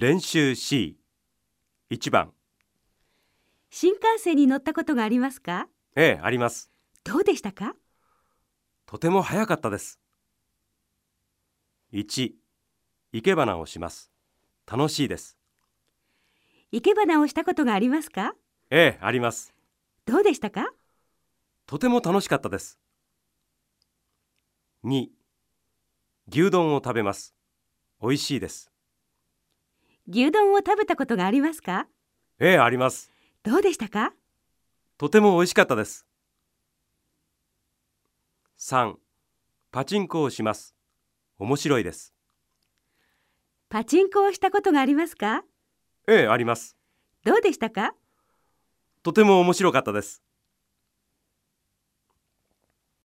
練習 C1 番。新幹線に乗ったことがありますか？ええあります。どうでしたか？とても早かったです。1生け花をします。楽しいです。生け花をしたことがありますか？ええあります。どうでしたか？とても楽しかったです。2牛丼を食べます。美味しいです牛丼を食べたことがありますか？ええあります。どうでしたか？とても美味しかったです。3パチンコをします。面白いです。パチンコをしたことがありますか？ええあります。どうでしたか？とても面白かったです